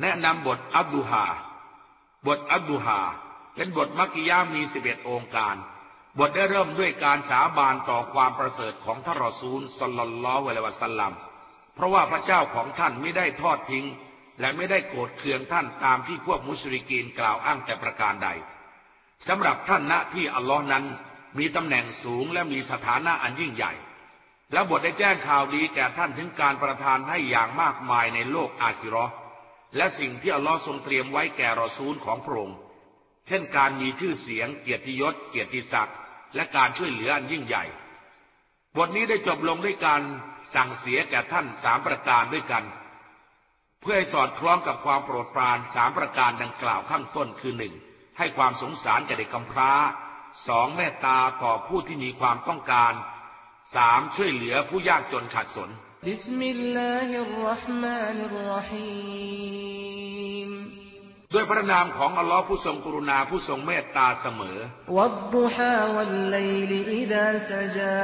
แนะนำบทอับดุฮา บทอับดุฮา เป็นบทมักกิยามีสิบเอ็ดองค์การ บทได้เริ่มด้วยการสาบานต่อความประเสริฐของท่านรอซูลสลลัลลอฮุอะลัยวะสัลลัม เพราะว่าพระเจ้าของท่านไม่ได้ทอดทิ้ง และไม่ได้โกรธเคืองท่านตามที่พวกมุสลิกีนกล่าวอ้างแต่ประการใดสำหรับท่านณที่อัลลอฮ์นั้นมีตำแหน่งสูงและมีสถานะอันยิ่งใหญ่ และบทได้แจ้งข่าวดีแก่ท่านถึงการประทานให้อย่างมากมายในโลกอาคิรอ และสิ่งที่อัลลอฮ์ทรงเตรียมไว้แก่รอซูลของพระองค์ เช่นการมีชื่อเสียง เกียรติยศ เกียรติศักดิ์ และการช่วยเหลืออันยิ่งใหญ่ บทนี้ได้จบลงด้วยการสั่งเสียแก่ท่านสามประการด้วยกัน เพื่อให้สอดคล้องกับความโปรดปรานสามประการดังกล่าวข้างต้นคือหนึ่งให้ความสงสารแก่เด็กกำพร้าสองเมตตาต่อผู้ที่มีความต้องการสามช่วยเหลือผู้ยากจนขัดสน بسم الله الرحمن الرحيمด้วยพระนามของอัลลอฮ์ผู้ทรงกรุณาผู้ทรงเมตตาเสมอوالضحى والليل إذا سجى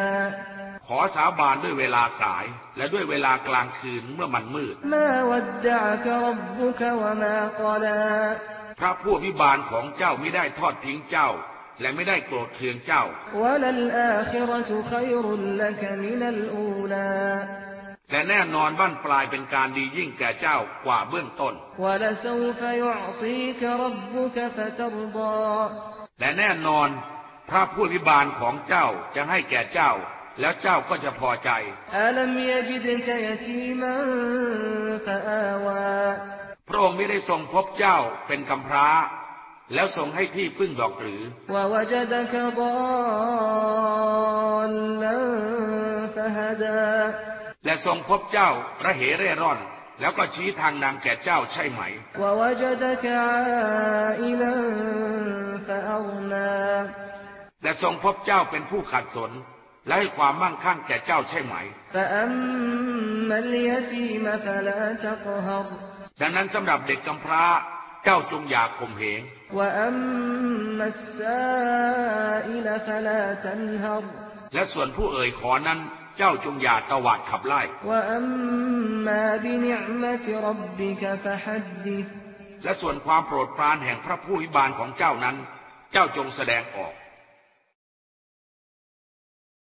ขอสาบานด้วยเวลาสาย และด้วยเวลากลางคืนเมื่อมันมืดما ودعك ربك وما قلىพระผู้พิบาลของเจ้าไม่ได้ทอดทิ้งเจ้า และไม่ได้โกรธเคืองเจ้าและ แน่นอนบ้านปลายเป็นการดียิ่งแก่เจ้ากว่าเบื้องต้น และแน่นอนพระผู้พิบาลของเจ้าจะให้แก่เจ้า แล้วเจ้าก็จะพอใจ พระองค์ไม่ได้ทรงพบเจ้าเป็นกำพร้า แล้วทรงให้ที่พึ่งดอกหรือ และทรงพบเจ้าระเหเร่ร่อน แล้วก็ชี้ทางนางแก่เจ้าใช่ไหม และทรงพบเจ้าเป็นผู้ขัดสน และให้ความมั่งคั่งแก่เจ้าใช่ไหม ดังนั้นสำหรับเด็กกำพร้าเจ้าจงอย่าข่มเหงและส่วนผู้เอ่ยขอนั้นเจ้าจงอย่าตวาดขับไล่และส่วนความโปรดปรานแห่งพระผู้วิบาลของเจ้านั้น เจ้าจงแสดงออก